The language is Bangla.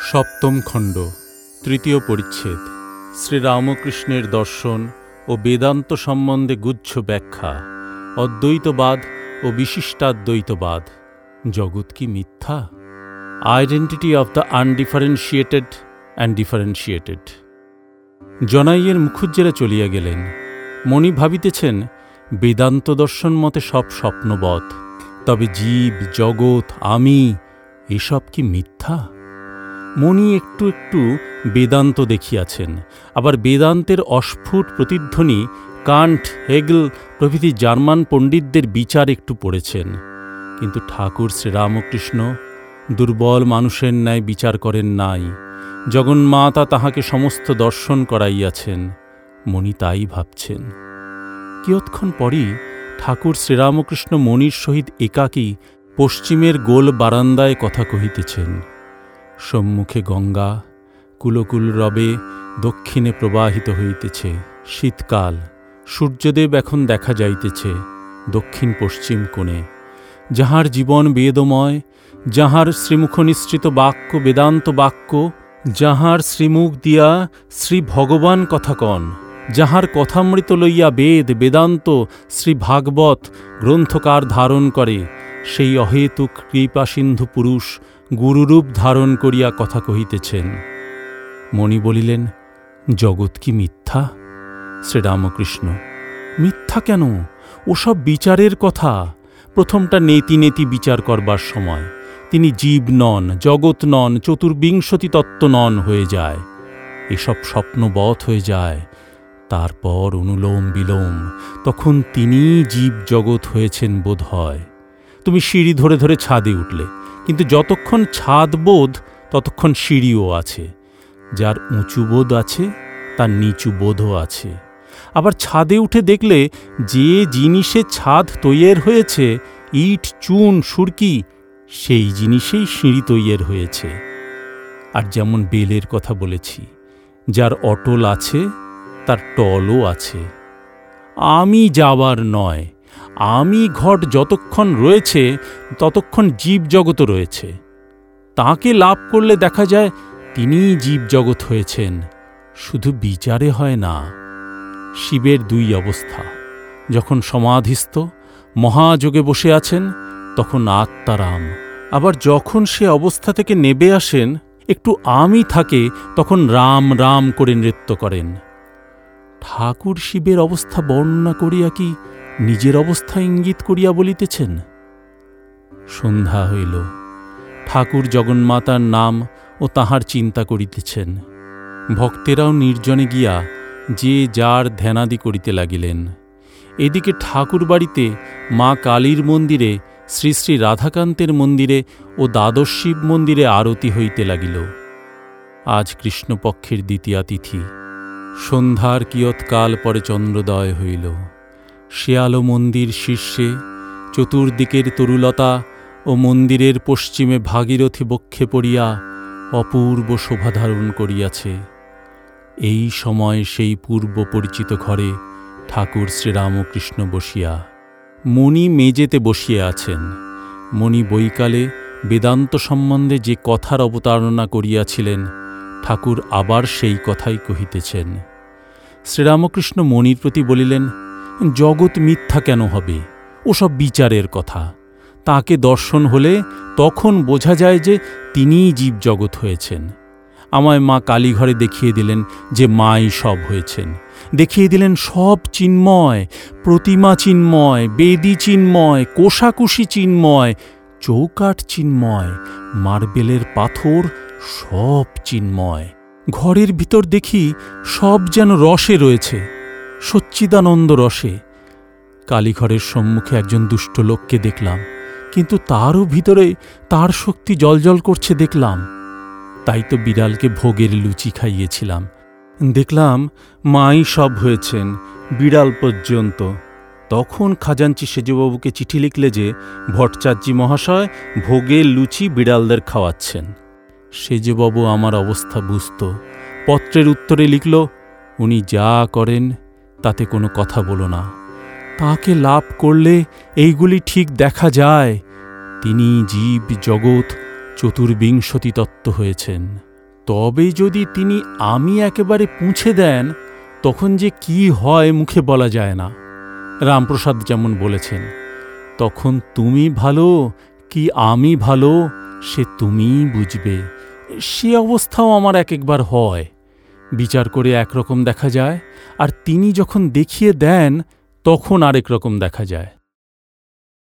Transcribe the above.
সপ্তম খণ্ড, তৃতীয় পরিচ্ছেদ, শ্রীরামকৃষ্ণের দর্শন ও বেদান্ত সম্বন্ধে গুচ্ছ ব্যাখ্যা, অদ্বৈতবাদ ও বিশিষ্টাদ্বৈতবাদ, জগৎ কি মিথ্যা? Identity of the undifferentiated and differentiated জনাইয়ের মুখুজ্জেরা চলিয়া গেলেন। মণি ভাবিতেছেন, বেদান্ত দর্শন মতে সব স্বপ্নবধ, তবে জীব, জগৎ, আমি, এসব কি মিথ্যা? মণি একটু একটু বেদান্ত দেখিয়াছেন। আবার বেদান্তের অস্ফুট প্রতিধ্বনি কান্ট হেগল প্রভৃতি জার্মান পণ্ডিতদের বিচার একটু পড়েছেন। কিন্তু ঠাকুর শ্রীরামকৃষ্ণ দুর্বল মানুষের ন্যায় বিচার করেন নাই। জগন্মাতা তাহাকে সমস্ত দর্শন করাইয়াছেন, মণি তাই ভাবছেন। কিয়ৎক্ষণ পরই ঠাকুর শ্রীরামকৃষ্ণ মণির সহিত একাকী পশ্চিমের গোল বারান্দায় কথা কহিতেছেন। সম্মুখে গঙ্গা, কুলকুল রবে দক্ষিণে প্রবাহিত হইতেছে। শীতকাল, সূর্যদেব এখন দেখা যাইতেছে দক্ষিণ পশ্চিম কোণে। যাহার জীবন বেদময়, যাহার শ্রীমুখ নিঃসৃত বাক্য বেদান্ত বাক্য, যাহার শ্রীমুখ দিয়া শ্রী ভগবান কথা কন যাহার কথামৃত লইয়া বেদ, বেদান্ত, শ্রী ভাগবত গ্রন্থকার ধারণ করে, সেই অহেতুক কৃপাসিন্ধু পুরুষ গুরুরূপ ধারণ করিয়া কথা কহিতেছেন। মণি বলিলেন, জগৎ কি মিথ্যা? শ্রীরামকৃষ্ণ। মিথ্যা কেন? ওসব বিচারের কথা। প্রথমটা নেতি নেতি বিচার করবার সময়। তিনি জীব নন, জগৎ নন, চতুর্বিংশতি তত্ত্ব নন হয়ে যায়। এসব স্বপ্নবৎ হয়ে যায়। তারপর অনুলোম বিলোম। তখন তিনি জীব জগৎ হয়েছেন বোধ হয় তুমি সিঁড়ি ধরে ধরে ছাদে উঠলে। কিন্তু যতক্ষণ ছাদ বোধ, ততক্ষণ সিঁড়িও আছে। যার উঁচু বোধ আছে, তার নিচু বোধও আছে। আবার ছাদে উঠে দেখলে যে জিনিসে ছাদ তৈয়ের হয়েছে, ইট, চুন, সুরকি, সেই জিনিসেই সিঁড়ি তৈয়ের হয়েছে। আর যেমন বেলের কথা বলেছি, যার অটল আছে, তার টলও আছে। আমি যাবার নয় আমি ঘট যতক্ষণ রয়েছে, ততক্ষণ জীবজগৎ রয়েছে। তাকে লাভ করলে দেখা যায় তিনিই জীবজগৎ হয়েছেন। শুধু বিচারে হয় না। শিবের দুই অবস্থা, যখন সমাধিস্থ, মহাযোগে বসে আছেন, তখন আত্মারাম। আবার যখন সে অবস্থা থেকে নেবে আসেন, একটু আমি থাকে, তখন রাম রাম করে নৃত্য করেন। ঠাকুর শিবের অবস্থা বর্ণনা করিয়া কি নিজের অবস্থা ইঙ্গিত করিয়া বলিতেছেন। সন্ধ্যা হইল। ঠাকুর জগন্মাতার নাম ও তাহার চিন্তা করিতেছেন। ভক্তেরাও নির্জনে গিয়া যে যার ধ্যানাদি করিতে লাগিলেন। এদিকে ঠাকুর বাড়িতে মা কালীর মন্দিরে, শ্রী শ্রী রাধাকান্তের মন্দিরে ও দ্বাদশ শিব মন্দিরে আরতি হইতে লাগিল। আজ কৃষ্ণপক্ষের দ্বিতীয়া তিথি। সন্ধ্যার কিয়ৎকাল পরে চন্দ্রোদয় হইল। শেয়ালো মন্দির শীর্ষে, চতুর্দিকের তরুলতা ও মন্দিরের পশ্চিমে ভাগীরথী বক্ষে পড়িয়া অপূর্ব শোভা ধারণ করিয়াছে। এই সময় সেই পূর্ব পরিচিত ঘরে ঠাকুর শ্রীরামকৃষ্ণ বসিয়া। মণি মেজেতে বসিয়া আছেন। মণি বৈকালে বেদান্ত সম্বন্ধে যে কথার অবতারণা করিয়াছিলেন, ঠাকুর আবার সেই কথাই কহিতেছেন। শ্রীরামকৃষ্ণ মণির প্রতি বলিলেন জগৎ মিথ্যা কেন হবে? ওসব বিচারের কথা। তাকে দর্শন হলে তখন বোঝা যায় যে তিনিই জীবজগৎ হয়েছেন। আমায় মা কালীঘরে দেখিয়ে দিলেন যে মাই সব হয়েছেন। দেখিয়ে দিলেন সব চিন্ময়, প্রতিমা চিন্ময়, বেদি চিন্ময়, কোষাকুষি চিন্ময়, চৌকাঠ চিন্ময়, মার্বেলের পাথর সব চিন্ময়। ঘরের ভিতর দেখি সব যেন রসে রয়েছে। সচ্চিদানন্দ রসে। কালীঘরের সম্মুখে একজন দুষ্ট লোককে দেখলাম, কিন্তু তারও ভিতরে তার শক্তি জলজল করছে দেখলাম। তাই তো বিড়ালকে ভোগের লুচি খাইয়েছিলাম। দেখলাম মাই সব হয়েছেন বিড়াল পর্যন্ত। তখন খাজাঞ্চি সেজবাবুকে চিঠি লিখলে যে, ভট্টাচার্যি মহাশয় ভোগের লুচি বিড়ালদের খাওয়াচ্ছেন। সেজবাবু আমার অবস্থা বুঝত। পত্রের উত্তরে লিখল, উনি যা করেন তাতে কোনো কথা বলো না। তাকে লাভ করলে এইগুলি ঠিক দেখা যায়। তিনি জীব জগৎ চতুর্বিংশতি তত্ত্ব হয়েছেন। তবে যদি তিনি আমি একেবারে পুঁছে দেন, তখন যে কি হয় মুখে বলা যায় না। রামপ্রসাদ যেমন বলেছেন, তখন তুমি ভালো কি আমি ভালো, সে তুমিই বুঝবে। সে অবস্থাও আমার এক একবার হয়। বিচার করে একরকম দেখা যায়, আর তিনি যখন দেখিয়ে দেন, তখন আরেক রকম দেখা যায়।